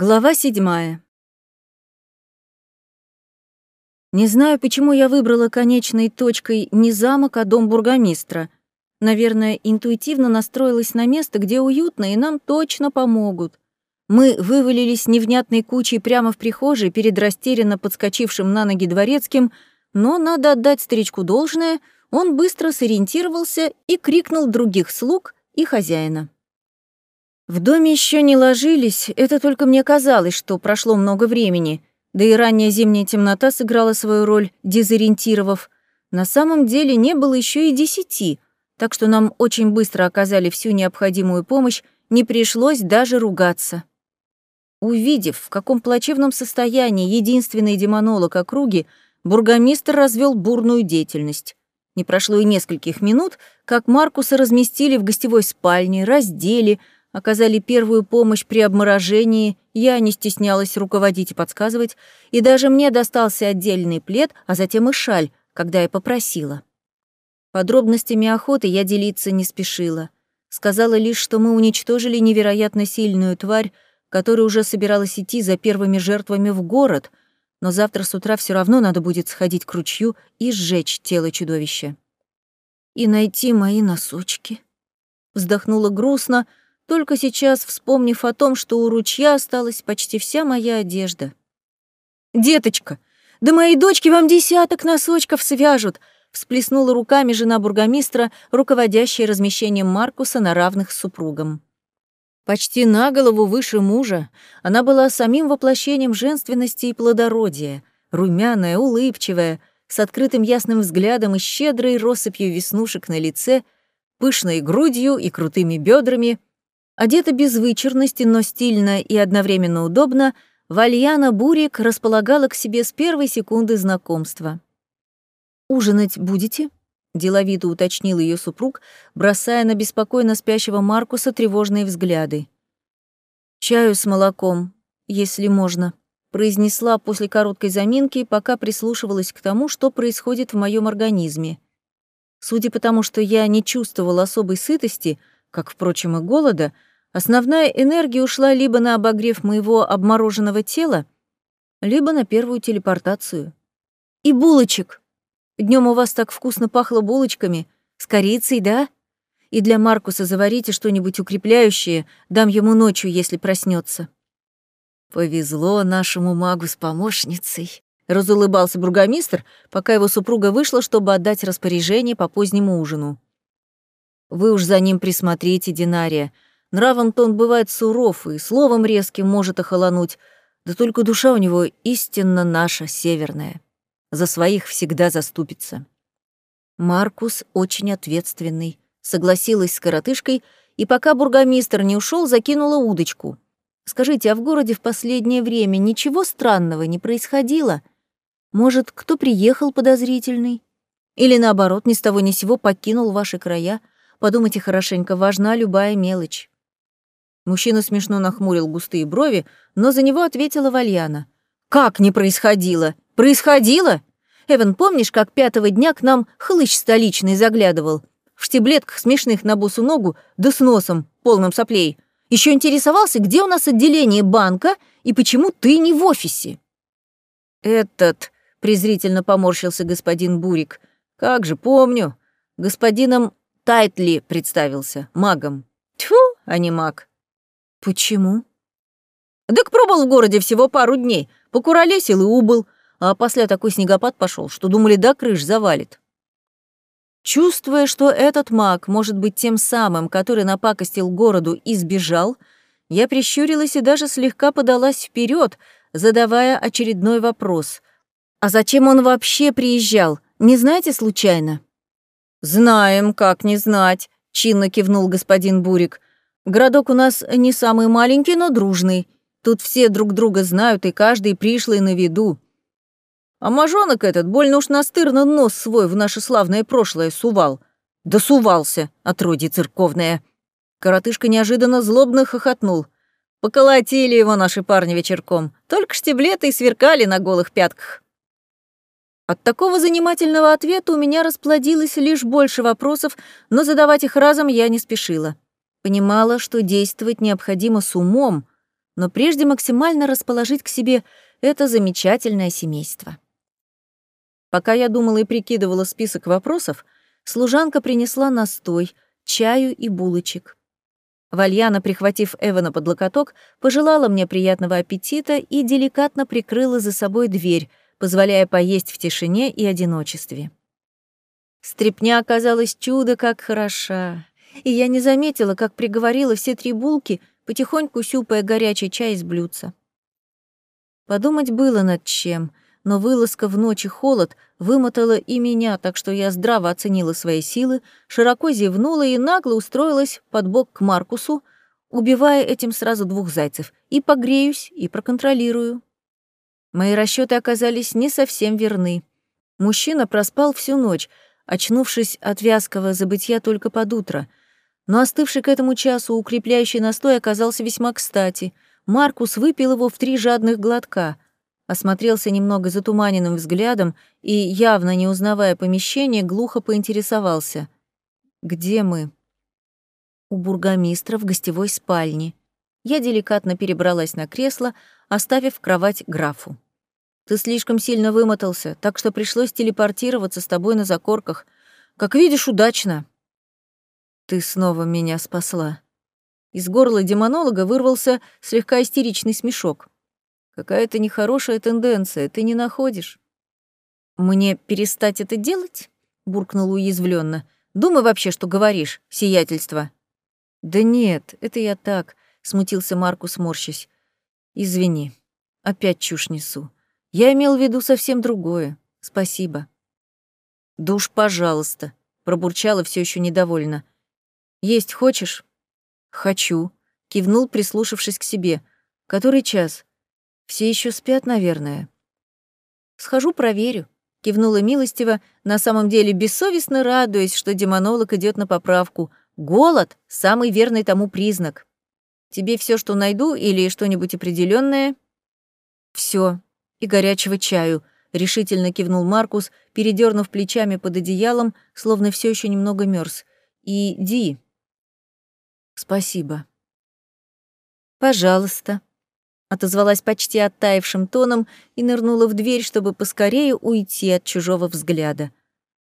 Глава седьмая. Не знаю, почему я выбрала конечной точкой не замок, а дом бургомистра. Наверное, интуитивно настроилась на место, где уютно, и нам точно помогут. Мы вывалились невнятной кучей прямо в прихожей перед растерянно подскочившим на ноги дворецким, но надо отдать старичку должное, он быстро сориентировался и крикнул других слуг и хозяина. В доме еще не ложились, это только мне казалось, что прошло много времени, да и ранняя зимняя темнота сыграла свою роль, дезориентировав. На самом деле не было еще и десяти, так что нам очень быстро оказали всю необходимую помощь, не пришлось даже ругаться. Увидев, в каком плачевном состоянии единственный демонолог округи, бургомистр развел бурную деятельность. Не прошло и нескольких минут, как Маркуса разместили в гостевой спальне, раздели, оказали первую помощь при обморожении, я не стеснялась руководить и подсказывать, и даже мне достался отдельный плед, а затем и шаль, когда я попросила. Подробностями охоты я делиться не спешила. Сказала лишь, что мы уничтожили невероятно сильную тварь, которая уже собиралась идти за первыми жертвами в город, но завтра с утра все равно надо будет сходить к ручью и сжечь тело чудовища. И найти мои носочки. Вздохнула грустно, только сейчас вспомнив о том, что у ручья осталась почти вся моя одежда. «Деточка, да моей дочке вам десяток носочков свяжут!» всплеснула руками жена бургомистра, руководящая размещением Маркуса на равных с супругом. Почти на голову выше мужа, она была самим воплощением женственности и плодородия, румяная, улыбчивая, с открытым ясным взглядом и щедрой россыпью веснушек на лице, пышной грудью и крутыми бедрами, Одета без вычурности, но стильно и одновременно удобно, Вальяна Бурик располагала к себе с первой секунды знакомства. «Ужинать будете?» — деловито уточнил ее супруг, бросая на беспокойно спящего Маркуса тревожные взгляды. «Чаю с молоком, если можно», — произнесла после короткой заминки, пока прислушивалась к тому, что происходит в моем организме. Судя по тому, что я не чувствовала особой сытости, как, впрочем, и голода, — Основная энергия ушла либо на обогрев моего обмороженного тела, либо на первую телепортацию. И булочек. Днем у вас так вкусно пахло булочками. С корицей, да? И для Маркуса заварите что-нибудь укрепляющее, дам ему ночью, если проснется. Повезло нашему магу с помощницей. Разулыбался бургомистр, пока его супруга вышла, чтобы отдать распоряжение по позднему ужину. Вы уж за ним присмотрите, Динария. Нравом то он бывает суров и словом резким может охолонуть, да только душа у него истинно наша, северная. За своих всегда заступится. Маркус очень ответственный, согласилась с коротышкой, и пока бургомистр не ушел, закинула удочку. Скажите, а в городе в последнее время ничего странного не происходило? Может, кто приехал подозрительный? Или наоборот, ни с того ни сего покинул ваши края? Подумайте хорошенько, важна любая мелочь. Мужчина смешно нахмурил густые брови, но за него ответила Вальяна. «Как не происходило? Происходило? Эван, помнишь, как пятого дня к нам хлыщ столичный заглядывал? В штиблетках смешных на босу ногу, да с носом, полным соплей. Еще интересовался, где у нас отделение банка и почему ты не в офисе?» «Этот...» — презрительно поморщился господин Бурик. «Как же, помню. Господином Тайтли представился, магом. Тьфу, а не маг. «Почему?» «Так пробыл в городе всего пару дней, покуролесил и убыл, а после такой снегопад пошел, что думали, да крыш завалит». Чувствуя, что этот маг может быть тем самым, который напакостил городу и сбежал, я прищурилась и даже слегка подалась вперед, задавая очередной вопрос. «А зачем он вообще приезжал? Не знаете случайно?» «Знаем, как не знать», — чинно кивнул господин Бурик. Городок у нас не самый маленький, но дружный. Тут все друг друга знают, и каждый пришлый на виду. А мажонок этот больно уж настырно нос свой в наше славное прошлое сувал. Да сувался, отродье церковное. Коротышка неожиданно злобно хохотнул. Поколотили его наши парни вечерком. Только штиблеты и сверкали на голых пятках. От такого занимательного ответа у меня расплодилось лишь больше вопросов, но задавать их разом я не спешила. Понимала, что действовать необходимо с умом, но прежде максимально расположить к себе это замечательное семейство. Пока я думала и прикидывала список вопросов, служанка принесла настой, чаю и булочек. Вальяна, прихватив Эвана под локоток, пожелала мне приятного аппетита и деликатно прикрыла за собой дверь, позволяя поесть в тишине и одиночестве. Стрепня оказалась чудо как хороша, и я не заметила, как приговорила все три булки, потихоньку щупая горячий чай из блюдца. Подумать было над чем, но вылазка в ночь и холод вымотала и меня, так что я здраво оценила свои силы, широко зевнула и нагло устроилась под бок к Маркусу, убивая этим сразу двух зайцев, и погреюсь, и проконтролирую. Мои расчеты оказались не совсем верны. Мужчина проспал всю ночь, очнувшись от вязкого забытья только под утро. Но остывший к этому часу укрепляющий настой оказался весьма кстати. Маркус выпил его в три жадных глотка, осмотрелся немного затуманенным взглядом и, явно не узнавая помещение, глухо поинтересовался. «Где мы?» «У бургомистра в гостевой спальне». Я деликатно перебралась на кресло, оставив кровать графу. Ты слишком сильно вымотался, так что пришлось телепортироваться с тобой на закорках. Как видишь, удачно. Ты снова меня спасла. Из горла демонолога вырвался слегка истеричный смешок. Какая-то нехорошая тенденция, ты не находишь? Мне перестать это делать? буркнул уязвленно. Думай вообще, что говоришь, сиятельство. Да нет, это я так, смутился Маркус, морщась. Извини, опять чушь несу. Я имел в виду совсем другое. Спасибо. Душ, пожалуйста, пробурчала все еще недовольно. Есть хочешь? Хочу, кивнул, прислушавшись к себе. Который час? Все еще спят, наверное. Схожу, проверю. Кивнула милостиво, на самом деле бессовестно радуясь, что демонолог идет на поправку. Голод — самый верный тому признак. Тебе все, что найду, или что-нибудь определенное? Все, и горячего чаю», — решительно кивнул Маркус, передернув плечами под одеялом, словно все еще немного мерз. «И Ди». «Спасибо». «Пожалуйста», — отозвалась почти оттаившим тоном и нырнула в дверь, чтобы поскорее уйти от чужого взгляда.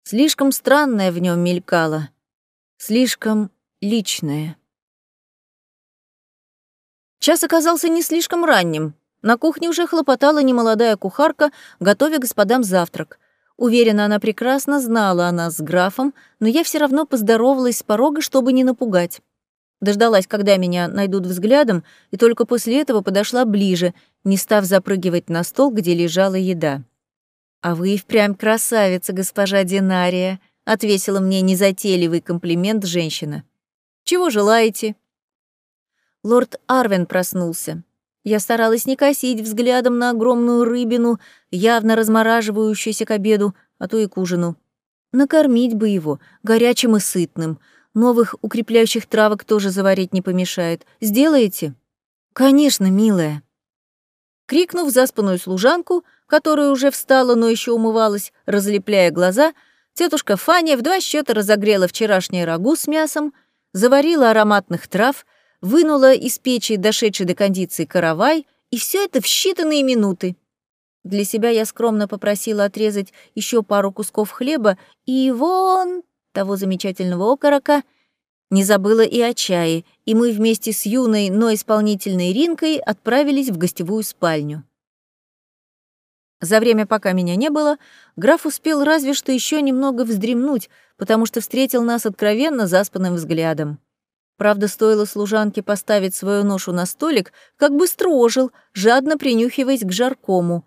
Слишком странное в нем мелькало, слишком личное. Час оказался не слишком ранним, на кухне уже хлопотала немолодая кухарка, готовя господам завтрак. Уверена, она прекрасно знала о нас с графом, но я все равно поздоровалась с порога, чтобы не напугать. Дождалась, когда меня найдут взглядом, и только после этого подошла ближе, не став запрыгивать на стол, где лежала еда. «А вы и впрямь красавица, госпожа Динария», — отвесила мне незатейливый комплимент женщина. «Чего желаете?» Лорд Арвен проснулся. Я старалась не косить взглядом на огромную рыбину, явно размораживающуюся к обеду, а то и к ужину. Накормить бы его, горячим и сытным. Новых укрепляющих травок тоже заварить не помешает. Сделаете? Конечно, милая. Крикнув заспанную служанку, которая уже встала, но еще умывалась, разлепляя глаза, тетушка Фаня в два счета разогрела вчерашнее рагу с мясом, заварила ароматных трав — вынула из печи дошедший до кондиции каравай, и все это в считанные минуты. Для себя я скромно попросила отрезать еще пару кусков хлеба и вон того замечательного окорока. Не забыла и о чае, и мы вместе с юной, но исполнительной Ринкой отправились в гостевую спальню. За время, пока меня не было, граф успел разве что еще немного вздремнуть, потому что встретил нас откровенно заспанным взглядом. Правда, стоило служанке поставить свою ношу на столик, как быстро ожил, жадно принюхиваясь к жаркому.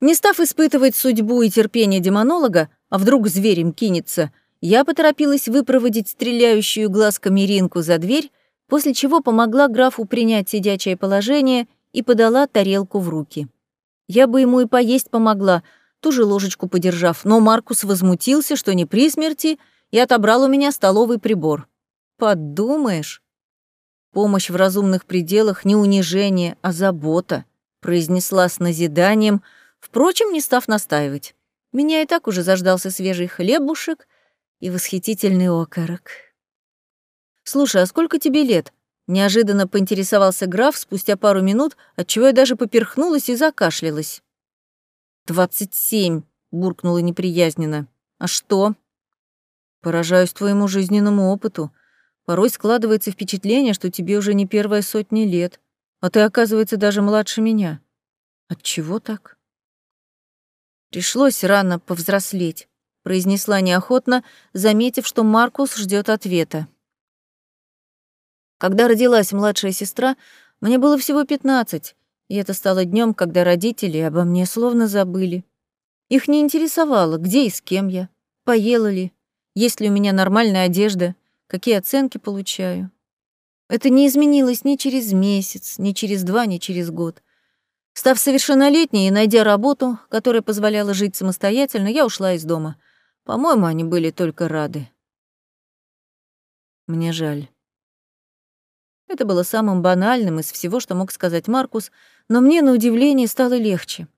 Не став испытывать судьбу и терпение демонолога, а вдруг зверем кинется, я поторопилась выпроводить стреляющую глазками Ринку за дверь, после чего помогла графу принять сидячее положение и подала тарелку в руки. Я бы ему и поесть помогла, ту же ложечку подержав, но Маркус возмутился, что не при смерти, и отобрал у меня столовый прибор. Подумаешь. Помощь в разумных пределах не унижение, а забота, произнесла с назиданием, впрочем, не став настаивать. Меня и так уже заждался свежий хлебушек и восхитительный окорок. «Слушай, а сколько тебе лет?» Неожиданно поинтересовался граф спустя пару минут, отчего я даже поперхнулась и закашлялась. «Двадцать семь», — буркнула неприязненно. «А что?» «Поражаюсь твоему жизненному опыту. Порой складывается впечатление, что тебе уже не первая сотня лет, а ты, оказывается, даже младше меня. Отчего так?» «Пришлось рано повзрослеть», — произнесла неохотно, заметив, что Маркус ждет ответа. Когда родилась младшая сестра, мне было всего пятнадцать, и это стало днем, когда родители обо мне словно забыли. Их не интересовало, где и с кем я, поела ли, есть ли у меня нормальная одежда, какие оценки получаю. Это не изменилось ни через месяц, ни через два, ни через год. Став совершеннолетней и найдя работу, которая позволяла жить самостоятельно, я ушла из дома. По-моему, они были только рады. Мне жаль. Это было самым банальным из всего, что мог сказать Маркус, но мне, на удивление, стало легче.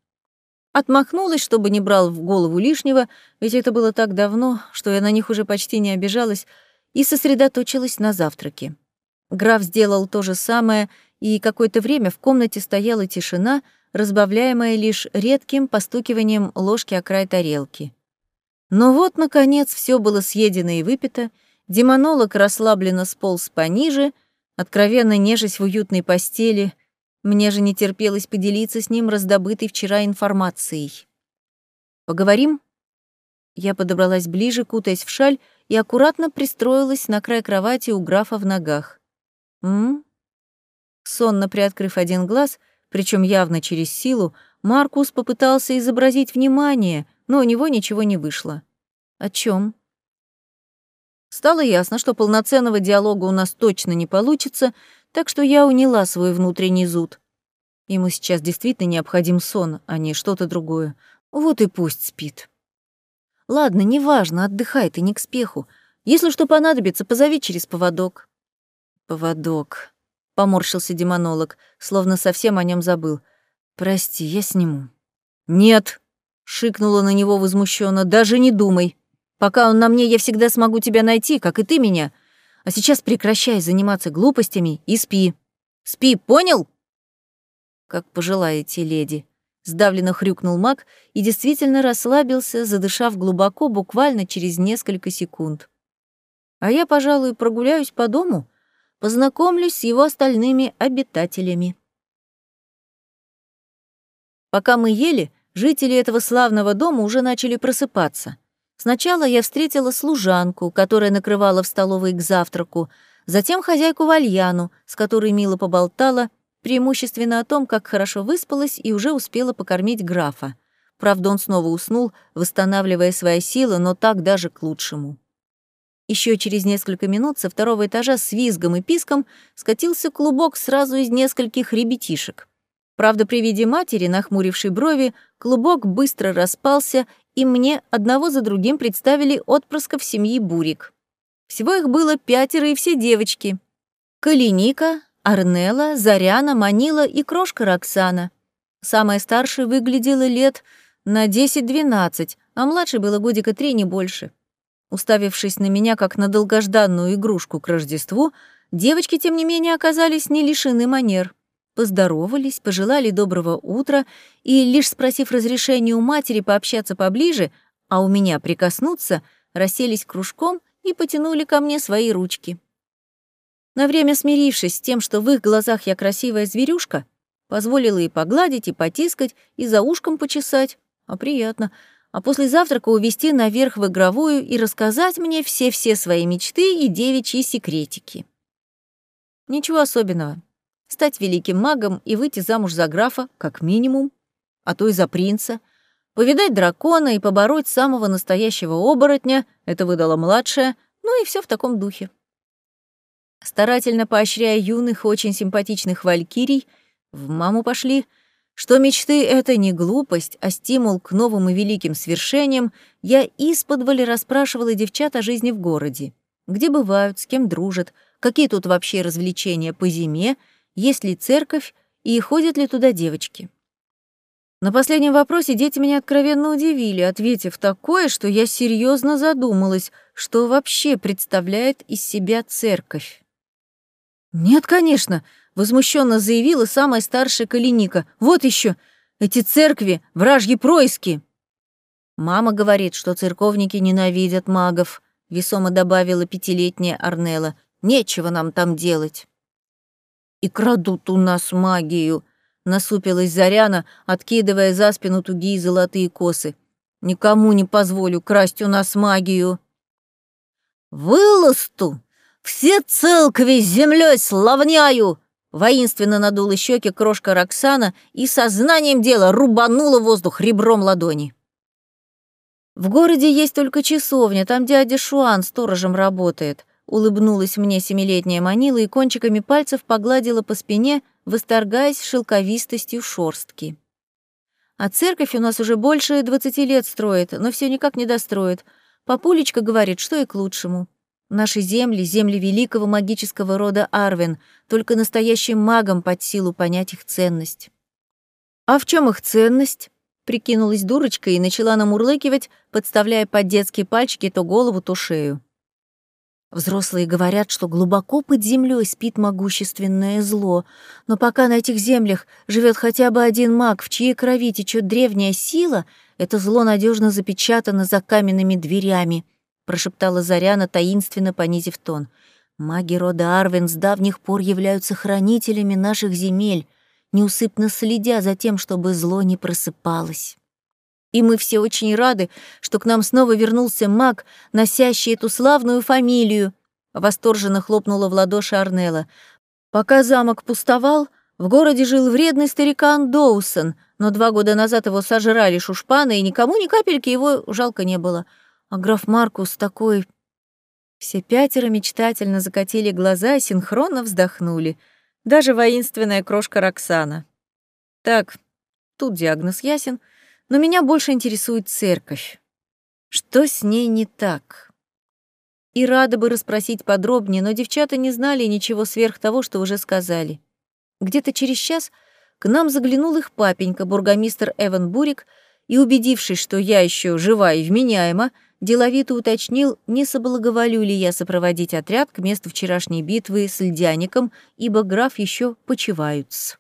Отмахнулась, чтобы не брал в голову лишнего, ведь это было так давно, что я на них уже почти не обижалась, и сосредоточилась на завтраке. Граф сделал то же самое, и какое-то время в комнате стояла тишина, разбавляемая лишь редким постукиванием ложки о край тарелки. Но вот, наконец, все было съедено и выпито, демонолог расслабленно сполз пониже — откровенно нежесть в уютной постели, мне же не терпелось поделиться с ним раздобытой вчера информацией. «Поговорим?» Я подобралась ближе, кутаясь в шаль, и аккуратно пристроилась на край кровати у графа в ногах. «М?», Сонно приоткрыв один глаз, причем явно через силу, Маркус попытался изобразить внимание, но у него ничего не вышло. «О чем? Стало ясно, что полноценного диалога у нас точно не получится, так что я уняла свой внутренний зуд. Ему сейчас действительно необходим сон, а не что-то другое. Вот и пусть спит. Ладно, неважно, отдыхай, ты не к спеху. Если что понадобится, позови через поводок. Поводок. Поморщился демонолог, словно совсем о нем забыл. Прости, я сниму. Нет, шикнула на него возмущенно. Даже не думай. Пока он на мне, я всегда смогу тебя найти, как и ты меня. А сейчас прекращай заниматься глупостями и спи. Спи, понял? Как пожелаете, леди. Сдавленно хрюкнул маг и действительно расслабился, задышав глубоко буквально через несколько секунд. А я, пожалуй, прогуляюсь по дому, познакомлюсь с его остальными обитателями. Пока мы ели, жители этого славного дома уже начали просыпаться — Сначала я встретила служанку, которая накрывала в столовой к завтраку, затем хозяйку Вальяну, с которой мило поболтала, преимущественно о том, как хорошо выспалась и уже успела покормить графа. Правда, он снова уснул, восстанавливая свои силы, но так даже к лучшему. Еще через несколько минут со второго этажа с визгом и писком скатился клубок сразу из нескольких ребятишек. Правда, при виде матери, нахмурившей брови, клубок быстро распался и мне одного за другим представили отпрысков семьи Бурик. Всего их было пятеро и все девочки. Калиника, Арнела, Заряна, Манила и крошка Роксана. Самая старшая выглядела лет на 10-12, а младшей было годика три, не больше. Уставившись на меня как на долгожданную игрушку к Рождеству, девочки, тем не менее, оказались не лишены манер поздоровались, пожелали доброго утра и, лишь спросив разрешения у матери пообщаться поближе, а у меня прикоснуться, расселись кружком и потянули ко мне свои ручки. На время смирившись с тем, что в их глазах я красивая зверюшка, позволила и погладить, и потискать, и за ушком почесать, а приятно, а после завтрака увести наверх в игровую и рассказать мне все-все свои мечты и девичьи секретики. Ничего особенного стать великим магом и выйти замуж за графа, как минимум, а то и за принца, повидать дракона и побороть самого настоящего оборотня, это выдала младшая, ну и все в таком духе. Старательно поощряя юных, очень симпатичных валькирий, в маму пошли, что мечты — это не глупость, а стимул к новым и великим свершениям, я исподволь расспрашивала девчат о жизни в городе. Где бывают, с кем дружат, какие тут вообще развлечения по зиме — есть ли церковь и ходят ли туда девочки. На последнем вопросе дети меня откровенно удивили, ответив такое, что я серьезно задумалась, что вообще представляет из себя церковь. «Нет, конечно», — возмущенно заявила самая старшая Калиника. «Вот еще эти церкви, вражьи происки!» «Мама говорит, что церковники ненавидят магов», — весомо добавила пятилетняя Арнелла. «Нечего нам там делать». «И крадут у нас магию», — насупилась Заряна, откидывая за спину тугие золотые косы. «Никому не позволю красть у нас магию». «Выласту! Все целкви с землей славняю!» Воинственно надула щеки крошка Роксана и сознанием дела рубанула воздух ребром ладони. «В городе есть только часовня, там дядя Шуан сторожем работает», улыбнулась мне семилетняя Манила и кончиками пальцев погладила по спине, восторгаясь шелковистостью шорстки. «А церковь у нас уже больше двадцати лет строит, но все никак не достроит. Папулечка говорит, что и к лучшему. Наши земли — земли великого магического рода Арвен, только настоящим магам под силу понять их ценность. А в чем их ценность? Прикинулась дурочка и начала намурлыкивать, подставляя под детские пальчики то голову, то шею. Взрослые говорят, что глубоко под землей спит могущественное зло, но пока на этих землях живет хотя бы один маг, в чьей крови течет древняя сила, это зло надежно запечатано за каменными дверями, прошептала Заряна, таинственно понизив тон. Маги рода Арвен с давних пор являются хранителями наших земель, неусыпно следя за тем, чтобы зло не просыпалось. И мы все очень рады, что к нам снова вернулся маг, носящий эту славную фамилию. Восторженно хлопнула в ладоши Арнелла. Пока замок пустовал, в городе жил вредный старикан Доусон, но два года назад его сожрали шушпаны, и никому ни капельки его жалко не было. А граф Маркус такой... Все пятеро мечтательно закатили глаза и синхронно вздохнули. Даже воинственная крошка Роксана. Так, тут диагноз ясен, но меня больше интересует церковь. Что с ней не так? И рада бы расспросить подробнее, но девчата не знали ничего сверх того, что уже сказали. Где-то через час к нам заглянул их папенька, бургомистр Эван Бурик, и, убедившись, что я еще жива и вменяема, деловито уточнил, не соблаговолю ли я сопроводить отряд к месту вчерашней битвы с льдяником, ибо граф еще почиваются.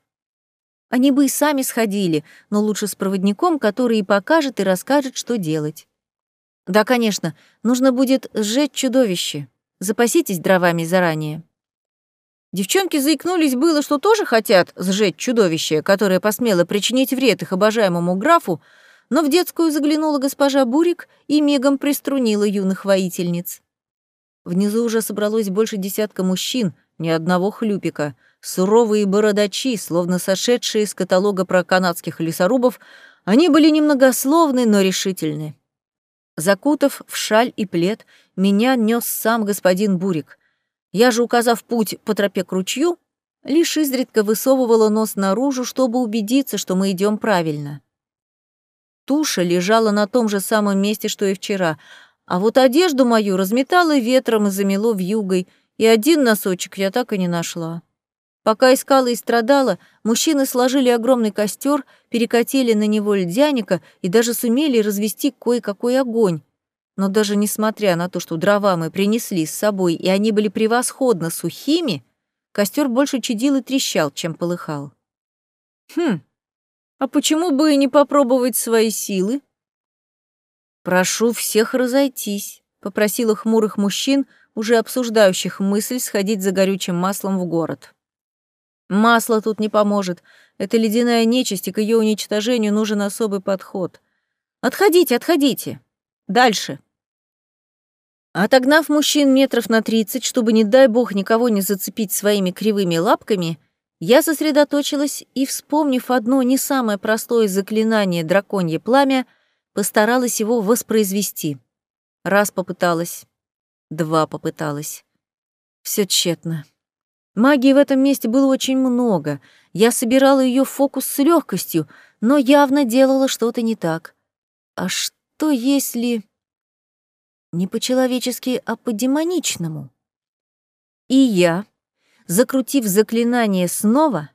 Они бы и сами сходили, но лучше с проводником, который и покажет, и расскажет, что делать. Да, конечно, нужно будет сжечь чудовище. Запаситесь дровами заранее. Девчонки заикнулись было, что тоже хотят сжечь чудовище, которое посмело причинить вред их обожаемому графу, но в детскую заглянула госпожа Бурик и мигом приструнила юных воительниц. Внизу уже собралось больше десятка мужчин, ни одного хлюпика. Суровые бородачи, словно сошедшие из каталога про канадских лесорубов, они были немногословны, но решительны. Закутав в шаль и плед, меня нес сам господин Бурик. Я же, указав путь по тропе к ручью, лишь изредка высовывала нос наружу, чтобы убедиться, что мы идем правильно. Туша лежала на том же самом месте, что и вчера, а вот одежду мою разметало ветром и замело вьюгой, и один носочек я так и не нашла. Пока искала и страдала, мужчины сложили огромный костер, перекатили на него льдяника и даже сумели развести кое-какой огонь. Но даже несмотря на то, что дрова мы принесли с собой, и они были превосходно сухими, костер больше чадил и трещал, чем полыхал. Хм, а почему бы и не попробовать свои силы? Прошу всех разойтись, попросила хмурых мужчин, уже обсуждающих мысль сходить за горючим маслом в город. Масло тут не поможет. Это ледяная нечисть, и к ее уничтожению нужен особый подход. Отходите, отходите. Дальше. Отогнав мужчин метров на тридцать, чтобы, не дай бог, никого не зацепить своими кривыми лапками, я сосредоточилась и, вспомнив одно не самое простое заклинание «драконье пламя», постаралась его воспроизвести. Раз попыталась, два попыталась. Все тщетно. Магии в этом месте было очень много. Я собирала ее фокус с легкостью, но явно делала что-то не так. А что если... Не по-человечески, а по-демоничному? И я, закрутив заклинание снова,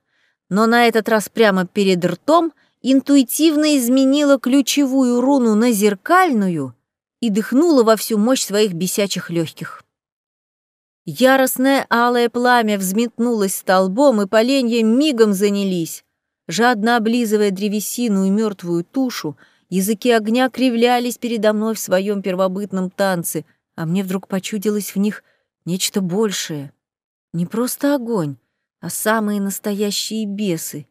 но на этот раз прямо перед ртом, интуитивно изменила ключевую руну на зеркальную и дыхнула во всю мощь своих бесячих легких. Яростное алое пламя взметнулось столбом, и поленья мигом занялись. Жадно облизывая древесину и мертвую тушу, языки огня кривлялись передо мной в своем первобытном танце, а мне вдруг почудилось в них нечто большее. Не просто огонь, а самые настоящие бесы.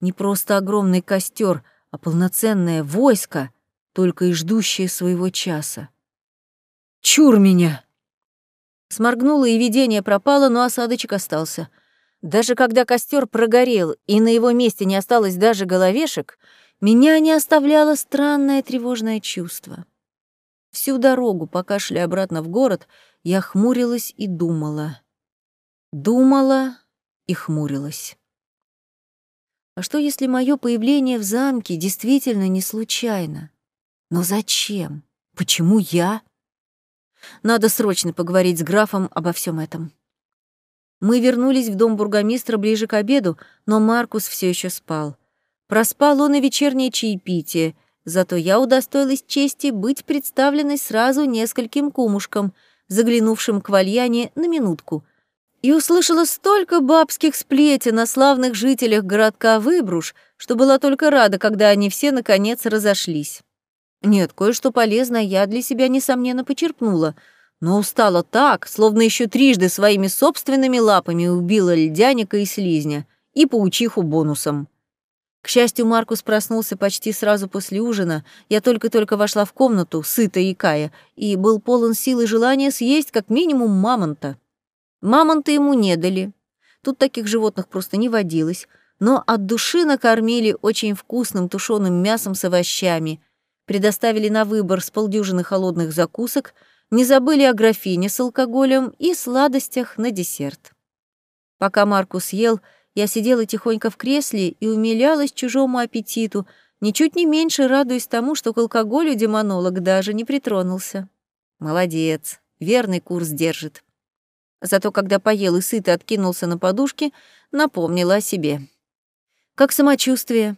Не просто огромный костер, а полноценное войско, только и ждущее своего часа. «Чур меня!» Сморгнуло, и видение пропало, но осадочек остался. Даже когда костер прогорел, и на его месте не осталось даже головешек, меня не оставляло странное тревожное чувство. Всю дорогу, пока шли обратно в город, я хмурилась и думала. Думала и хмурилась. А что, если мое появление в замке действительно не случайно? Но зачем? Почему я? Надо срочно поговорить с графом обо всем этом. Мы вернулись в дом бургомистра ближе к обеду, но Маркус все еще спал. Проспал он и вечернее чаепитие, зато я удостоилась чести быть представленной сразу нескольким кумушкам, заглянувшим к Вальяне на минутку, и услышала столько бабских сплетен о славных жителях городка Выбруш, что была только рада, когда они все наконец разошлись. Нет, кое-что полезное я для себя, несомненно, почерпнула, но устала так, словно еще трижды своими собственными лапами убила льдяника и слизня, и паучиху бонусом. К счастью, Маркус проснулся почти сразу после ужина. Я только-только вошла в комнату, сытая и кая, и был полон сил и желания съесть как минимум мамонта. Мамонта ему не дали. Тут таких животных просто не водилось, но от души накормили очень вкусным тушеным мясом с овощами — предоставили на выбор с полдюжины холодных закусок, не забыли о графине с алкоголем и сладостях на десерт. Пока Маркус ел, я сидела тихонько в кресле и умилялась чужому аппетиту, ничуть не меньше радуясь тому, что к алкоголю демонолог даже не притронулся. Молодец, верный курс держит. Зато когда поел и сыто откинулся на подушке, напомнила о себе. «Как самочувствие?»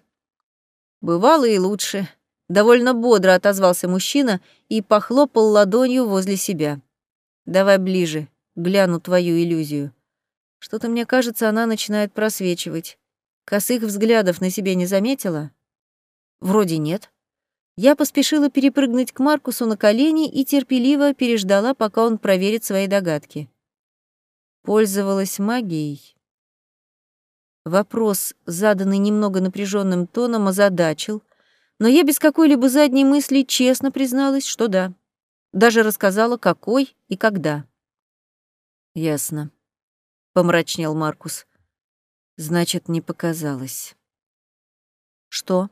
«Бывало и лучше», Довольно бодро отозвался мужчина и похлопал ладонью возле себя. «Давай ближе, гляну твою иллюзию. Что-то мне кажется, она начинает просвечивать. Косых взглядов на себе не заметила?» «Вроде нет». Я поспешила перепрыгнуть к Маркусу на колени и терпеливо переждала, пока он проверит свои догадки. Пользовалась магией. Вопрос, заданный немного напряженным тоном, озадачил — но я без какой-либо задней мысли честно призналась, что да. Даже рассказала, какой и когда. «Ясно», — помрачнел Маркус. «Значит, не показалось». «Что?»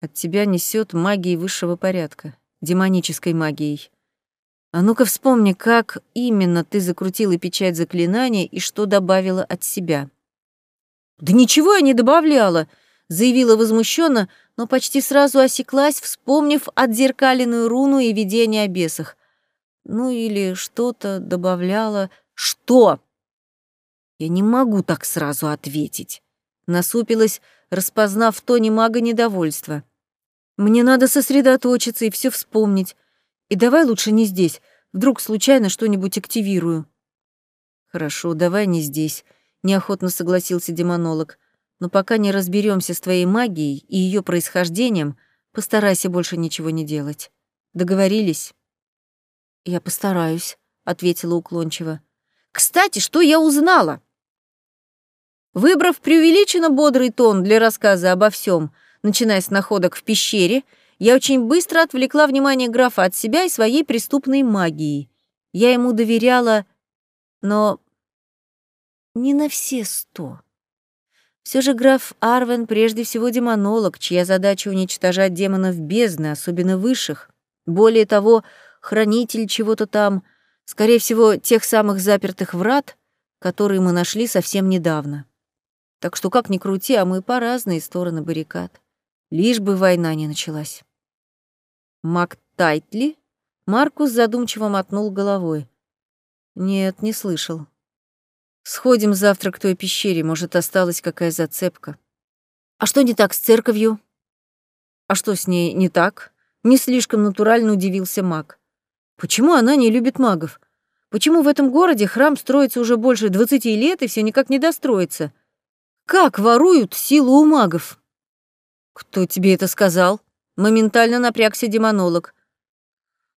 «От тебя несет магией высшего порядка, демонической магией. А ну-ка вспомни, как именно ты закрутила печать заклинания и что добавила от себя». «Да ничего я не добавляла!» Заявила возмущенно, но почти сразу осеклась, вспомнив отзеркаленную руну и видение о бесах. Ну или что-то добавляла. Что? Я не могу так сразу ответить. Насупилась, распознав в тоне мага недовольство. Мне надо сосредоточиться и все вспомнить. И давай лучше не здесь. Вдруг случайно что-нибудь активирую. Хорошо, давай не здесь, неохотно согласился демонолог но пока не разберемся с твоей магией и ее происхождением, постарайся больше ничего не делать. Договорились?» «Я постараюсь», — ответила уклончиво. «Кстати, что я узнала?» Выбрав преувеличенно бодрый тон для рассказа обо всем, начиная с находок в пещере, я очень быстро отвлекла внимание графа от себя и своей преступной магии. Я ему доверяла, но не на все сто. Все же граф Арвен прежде всего демонолог, чья задача уничтожать демонов бездны, особенно высших. Более того, хранитель чего-то там, скорее всего, тех самых запертых врат, которые мы нашли совсем недавно. Так что как ни крути, а мы по разные стороны баррикад. Лишь бы война не началась. Мак Тайтли? Маркус задумчиво мотнул головой. Нет, не слышал. Сходим завтра к той пещере, может, осталась какая зацепка. А что не так с церковью? А что с ней не так? Не слишком натурально удивился маг. Почему она не любит магов? Почему в этом городе храм строится уже больше 20 лет и все никак не достроится? Как воруют силу у магов? Кто тебе это сказал? Моментально напрягся демонолог.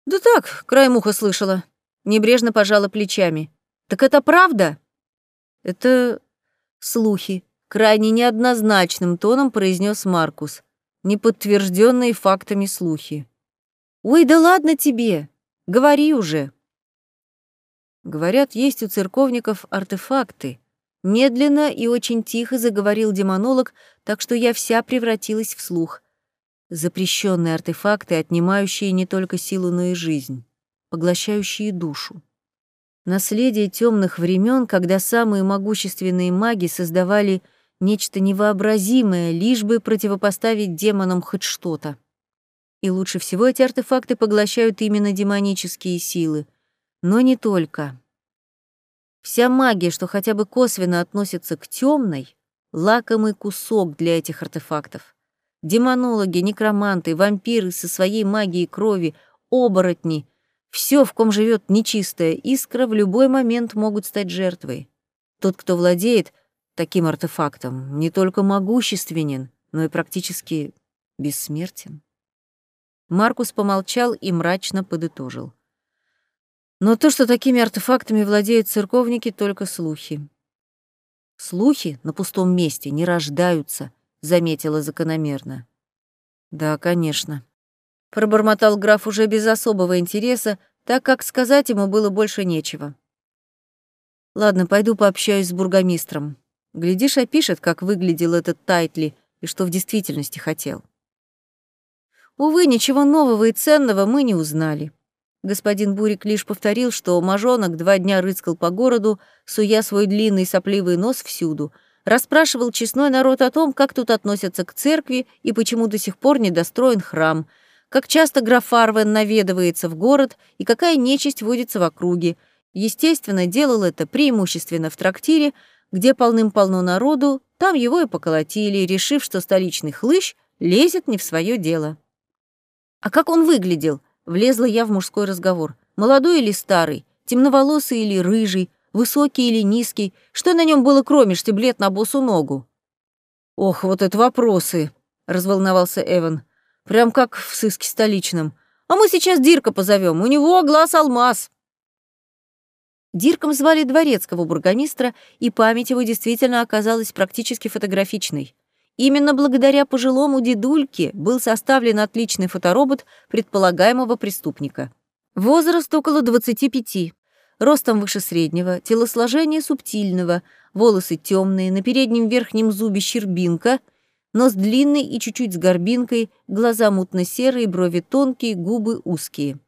Да так, краем уха слышала. Небрежно пожала плечами. Так это правда? Это слухи, крайне неоднозначным тоном произнес Маркус. Неподтвержденные фактами слухи. Ой, да ладно тебе. Говори уже. Говорят, есть у церковников артефакты. Медленно и очень тихо заговорил демонолог, так что я вся превратилась в слух. Запрещенные артефакты, отнимающие не только силу, но и жизнь, поглощающие душу. Наследие темных времен, когда самые могущественные маги создавали нечто невообразимое, лишь бы противопоставить демонам хоть что-то. И лучше всего эти артефакты поглощают именно демонические силы. Но не только. Вся магия, что хотя бы косвенно относится к темной, лакомый кусок для этих артефактов. Демонологи, некроманты, вампиры со своей магией крови, оборотни — все, в ком живет нечистая искра, в любой момент могут стать жертвой. Тот, кто владеет таким артефактом, не только могущественен, но и практически бессмертен. Маркус помолчал и мрачно подытожил. Но то, что такими артефактами владеют церковники, только слухи. Слухи на пустом месте не рождаются, заметила закономерно. Да, конечно. Пробормотал граф уже без особого интереса, так как сказать ему было больше нечего. Ладно, пойду пообщаюсь с бургомистром. Глядишь, опишет, как выглядел этот Тайтли и что в действительности хотел. Увы, ничего нового и ценного мы не узнали. Господин Бурик лишь повторил, что мажонок два дня рыскал по городу, суя свой длинный сопливый нос всюду, расспрашивал честной народ о том, как тут относятся к церкви и почему до сих пор недостроен храм, как часто граф Арвен наведывается в город и какая нечисть водится в округе. Естественно, делал это преимущественно в трактире, где полным-полно народу, там его и поколотили, решив, что столичный хлыщ лезет не в свое дело. А как он выглядел? Влезла я в мужской разговор. Молодой или старый? Темноволосый или рыжий? Высокий или низкий? Что на нем было, кроме штиблет на босу ногу? Ох, вот это вопросы, разволновался Эван. Прям как в сыске столичном. А мы сейчас Дирка позовем. У него глаз алмаз. Дирком звали дворецкого бургомистра, и память его действительно оказалась практически фотографичной. Именно благодаря пожилому дедульке был составлен отличный фоторобот предполагаемого преступника. Возраст около 25, ростом выше среднего, телосложение субтильного, волосы темные, на переднем верхнем зубе щербинка, нос длинный и чуть-чуть с горбинкой, глаза мутно-серые, брови тонкие, губы узкие.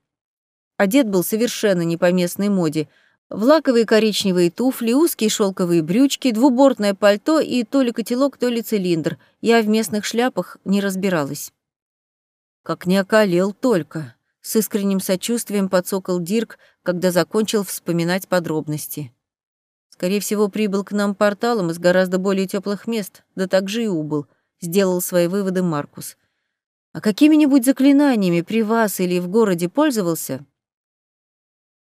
Одет был совершенно не по местной моде — в лаковые коричневые туфли, узкие шелковые брючки, двубортное пальто и то ли котелок, то ли цилиндр. Я в местных шляпах не разбиралась. Как не околел только. С искренним сочувствием подсокал Дирк, когда закончил вспоминать подробности. Скорее всего, прибыл к нам порталом из гораздо более теплых мест, да так же и убыл, сделал свои выводы Маркус. А какими-нибудь заклинаниями при вас или в городе пользовался?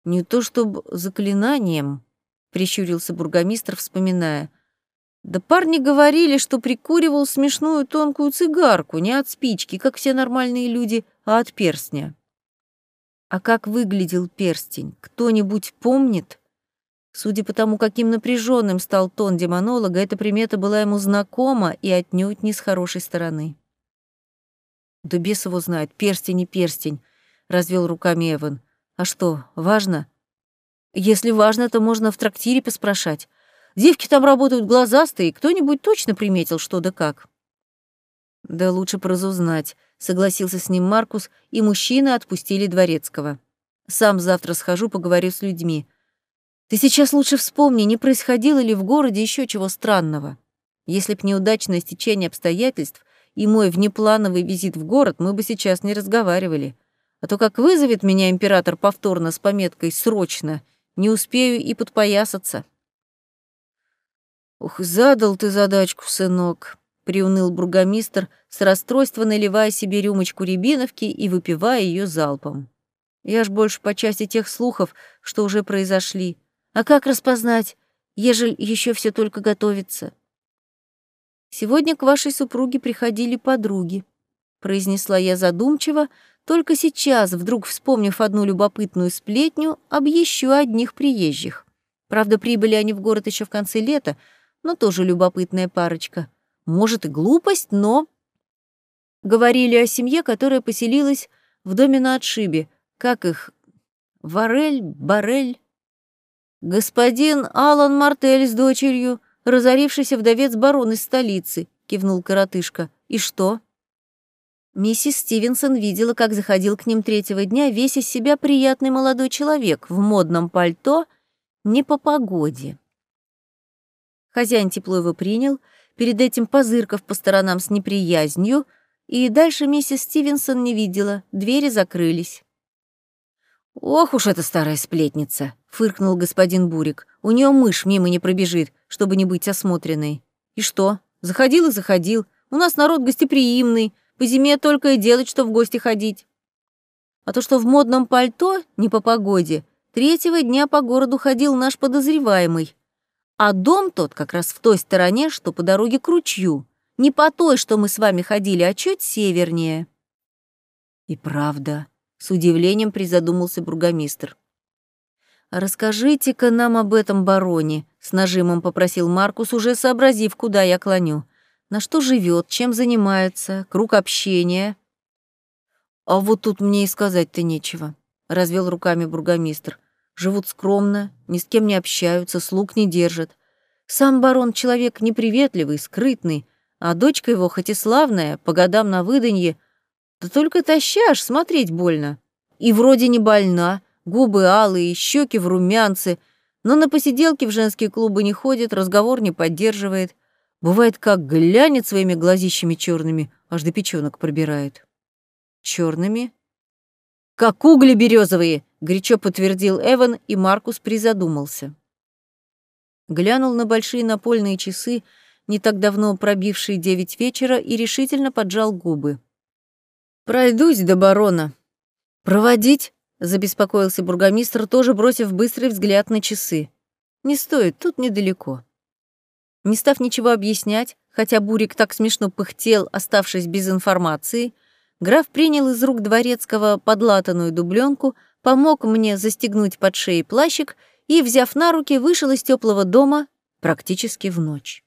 Не то чтобы заклинанием, прищурился бургомистр, вспоминая. Да парни говорили, что прикуривал смешную тонкую цигарку, не от спички, как все нормальные люди, а от перстня. А как выглядел перстень, кто-нибудь помнит? Судя по тому, каким напряженным стал тон демонолога, эта примета была ему знакома и отнюдь не с хорошей стороны. «Да бес его знает, перстень и перстень», — развел руками Эван. А что, важно? Если важно, то можно в трактире поспрашать. Девки там работают глазастые, кто-нибудь точно приметил, что да как. Да лучше поразузнать, согласился с ним Маркус, и мужчины отпустили дворецкого. Сам завтра схожу, поговорю с людьми. Ты сейчас лучше вспомни, не происходило ли в городе еще чего странного. Если б неудачное стечение обстоятельств и мой внеплановый визит в город, мы бы сейчас не разговаривали. А то как вызовет меня император повторно с пометкой «Срочно», не успею и подпоясаться. «Ух, задал ты задачку, сынок», — приуныл бургомистр, с расстройства наливая себе рюмочку рябиновки и выпивая ее залпом. Я ж больше по части тех слухов, что уже произошли. А как распознать, ежели еще все только готовится? Сегодня к вашей супруге приходили подруги, произнесла я задумчиво, только сейчас, вдруг вспомнив одну любопытную сплетню об еще одних приезжих. Правда, прибыли они в город еще в конце лета, но тоже любопытная парочка. Может и глупость, но... Говорили о семье, которая поселилась в доме на отшибе. Как их? Варель, Барель? Господин Алан Мартель с дочерью, разорившийся вдовец барон из столицы, кивнул коротышка. И что? Миссис Стивенсон видела, как заходил к ним третьего дня весь из себя приятный молодой человек в модном пальто, не по погоде. Хозяин тепло его принял, перед этим позырков по сторонам с неприязнью, и дальше миссис Стивенсон не видела, двери закрылись. «Ох уж эта старая сплетница!» — фыркнул господин Бурик. «У нее мышь мимо не пробежит, чтобы не быть осмотренной. И что? Заходил и заходил. У нас народ гостеприимный, по зиме только и делать, что в гости ходить. А то, что в модном пальто, не по погоде, третьего дня по городу ходил наш подозреваемый. А дом тот как раз в той стороне, что по дороге к ручью. Не по той, что мы с вами ходили, а чуть севернее. И правда, с удивлением призадумался бургомистр. «Расскажите-ка нам об этом бароне», — с нажимом попросил Маркус, уже сообразив, куда я клоню. На что живет, чем занимается, круг общения. А вот тут мне и сказать-то нечего, развел руками бургомистр. Живут скромно, ни с кем не общаются, слуг не держат. Сам барон человек неприветливый, скрытный, а дочка его, хоть и славная, по годам на выданье, да только тащашь, смотреть больно. И вроде не больна, губы алые, щеки в румянце, но на посиделки в женские клубы не ходит, разговор не поддерживает — Бывает, как глянет своими глазищами черными, аж до печенок пробирает. Черными? Как угли березовые, горячо подтвердил Эван, и Маркус призадумался. Глянул на большие напольные часы, не так давно пробившие девять вечера, и решительно поджал губы. «Пройдусь до барона». «Проводить?» — забеспокоился бургомистр, тоже бросив быстрый взгляд на часы. «Не стоит, тут недалеко». Не став ничего объяснять, хотя Бурик так смешно пыхтел, оставшись без информации, граф принял из рук дворецкого подлатанную дубленку, помог мне застегнуть под шеей плащик и, взяв на руки, вышел из теплого дома практически в ночь.